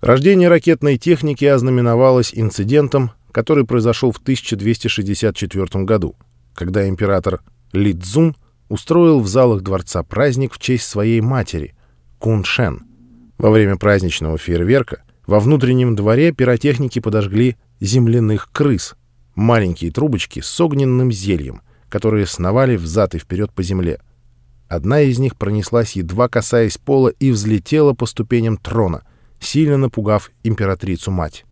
Рождение ракетной техники ознаменовалось инцидентом, который произошел в 1264 году, когда император Ли Цзун устроил в залах дворца праздник в честь своей матери, Кун Шен. Во время праздничного фейерверка во внутреннем дворе пиротехники подожгли земляных крыс, маленькие трубочки с огненным зельем, которые сновали взад и вперед по земле. Одна из них пронеслась, едва касаясь пола, и взлетела по ступеням трона, сильно напугав императрицу-мать.